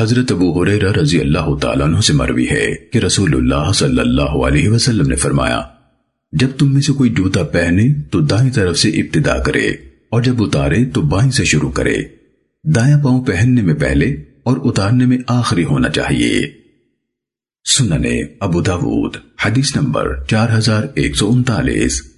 حضرت ابو حریرہ رضی اللہ تعالیٰ عنہ سے مروی ہے کہ رسول اللہ صلی اللہ علیہ وسلم نے فرمایا، جب تم میں سے کوئی جوتا پہنے تو دائیں طرف سے ابتدا کرے اور جب اتارے تو بائیں سے شروع کرے۔ دائیں پاؤں پہننے میں پہلے اور اتارنے میں آخری ہونا چاہیے۔ سننے ابو داود، حدیث نمبر چار ہزار ایک سو انتالیس۔